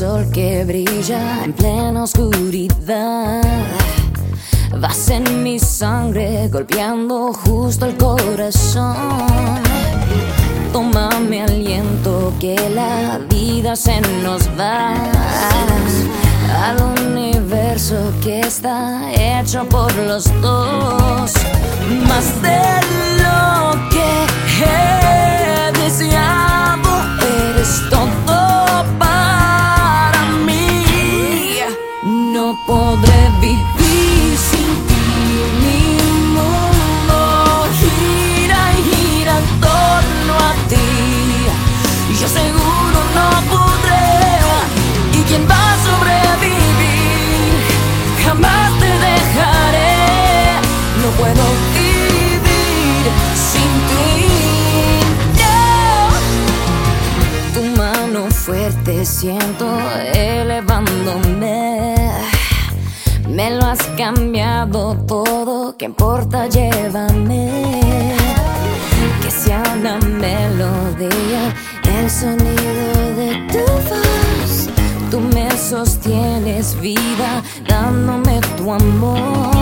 sol que brilla en plena oscuridad. Vas en mi sangre golpeando justo el corazón. Toma mi aliento que la vida se nos va al universo que está hecho por los dos. Más de Yo seguro no podré. ¿Y quién va a sobrevivir? Jamás te dejaré. No puedo vivir sin ti. Tu mano fuerte siento elevándome. Me lo has cambiado todo, ¿qué importa? Llévame. Sonido de tu voz. Tú me sostienes vida, dándome tu amor.